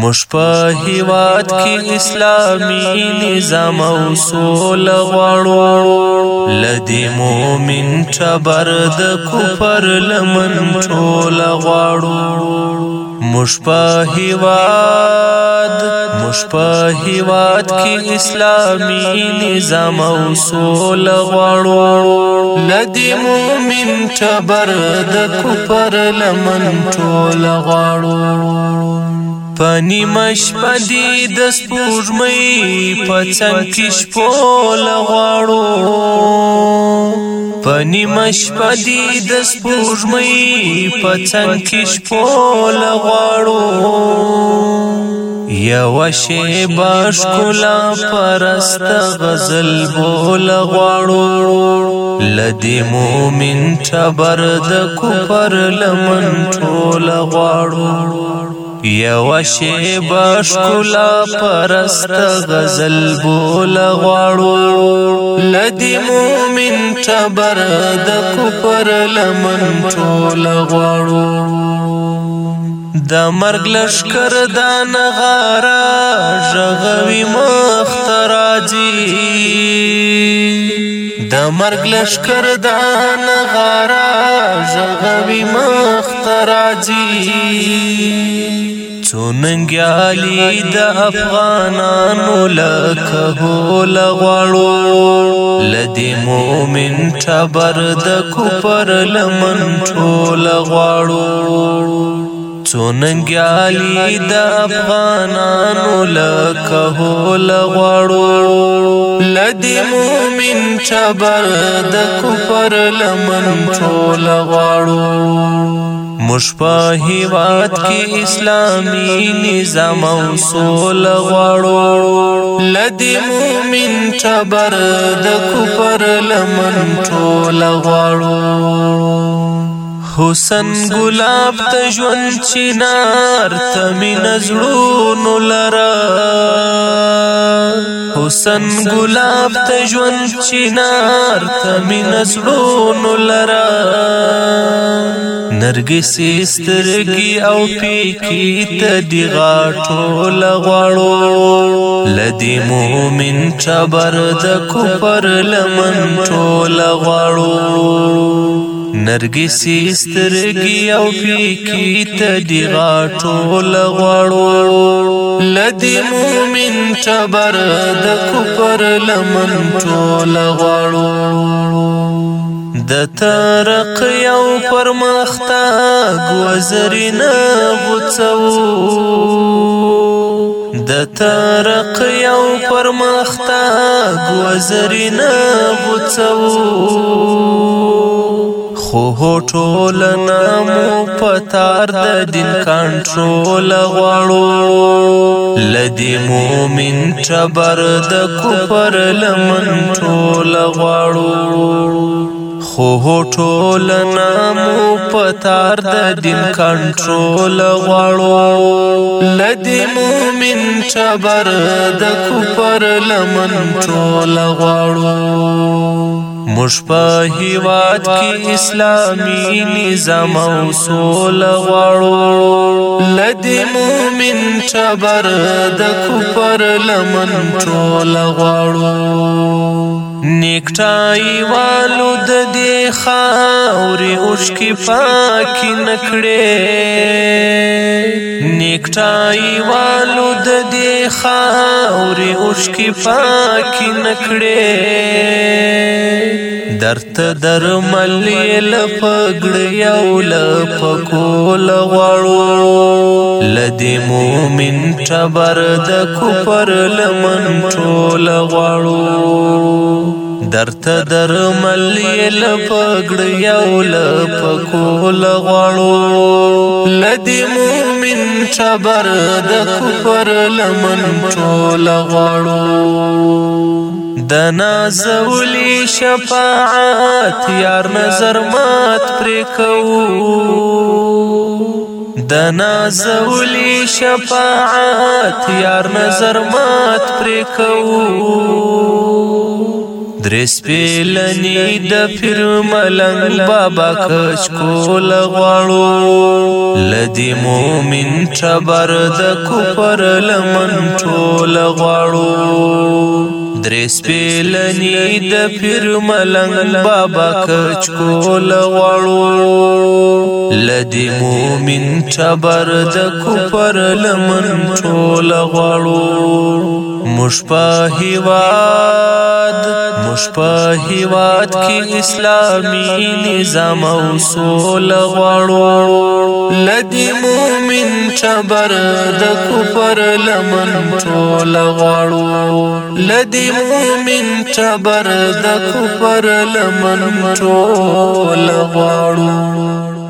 مش په هیواد کې اسلامي نظام او سول غواړو لدی مومن چبر د کفر لمن ټول غواړو مش په هیواد مش په هیواد کې اسلامي نظام او سول غواړو لدی مومن چبر د کفر لمن ټول غواړو پنی مش پدی د سپوږمۍ په څنګ کې شپول غواړو پنی مش پدی د سپوږمۍ په څنګ کې شپول غواړو یا وشه باش کولا پرست غزل بول غواړو لدی مومن تبر د کوپر لمن ټول غواړو یو شی بشکولا پرست غزل بول غواړو لدی مومن تبر د کوپر لمن ټول غواړو د مرګ لشکر د نغارا ژغوي مخ تراجي د مرګ لشکر د نغارا ژغوي مخ تراجي سوننګیالی د افغانانو لکه هول غړو لدی مومن ټبر د کوپر لمن ټول غړو سوننګیالی د افغانانو لکه هول غړو لدی مومن ټبر د کوپر لمن ټول غړو مشپا هیواد کی اسلامی نظام او سول غواړو لدی مومن تبر د کوپر لمن ټول غواړو حسن ګلاب ته ژوند چینار ته مین زړونو لرا حسن ګلاب ته ژوند چینار ته مین زړونو لرا نرګس سترګي او پیکی ته دی غاټو لغړو لدی مومن چبر د کوپر لمن ټول غړو نرګسي سترګي او فیکی ته دی غاټول غواړو لدی مومن تبر د کوپر لمن ټول غواړو د ترق یو پر مختاګ وزرنا غوڅو د ترق یو پر مختاګ وزرنا غوڅو خو ټول نامو پتار د دین کنټرول غواړو لدی مومن چبر د کوپر لمن ټول غواړو خو ټول نامو پتار د دین کنټرول غواړو لدی مومن چبر د کوپر لمن ټول غواړو مش په هیواد کې اسلامي نظام او سول غواړو لدی مومن چبر د کوپر لمن ټول غواړو نیکټای والو د دې خاورې اوشکي پاکي نکړې نیکټای والو د دې خاورې اوشکي پاکي نکړې درد درمل لپګړ یو لپکول غړو لدی مومن ټبر د کوپر لمن ټول غړو درد درمل لپګړ یو لپکول غړو لدی مومن ټبر د کوپر لمن ټول غړو د نازولی شفاعت یار نظر مات پرې کوو د نازولی شفاعت یار نظر مات پرې کوو درس پیلنی د پیر ملنګ بابا کچ کول غواړو لدی مومن خبر د کوپر لمن ټول غواړو درې سپېلنې د پیر ملنګ بابا کچ کول غواړو لدی مومن ټبر د کوپر لمن ټول غواړو مشپاهوا په هیواد کې اسلامي نظام او سول غواړو لدی مومن چبر د کفر لمن ټول غواړو لدی مومن چبر د کفر لمن ټول غواړو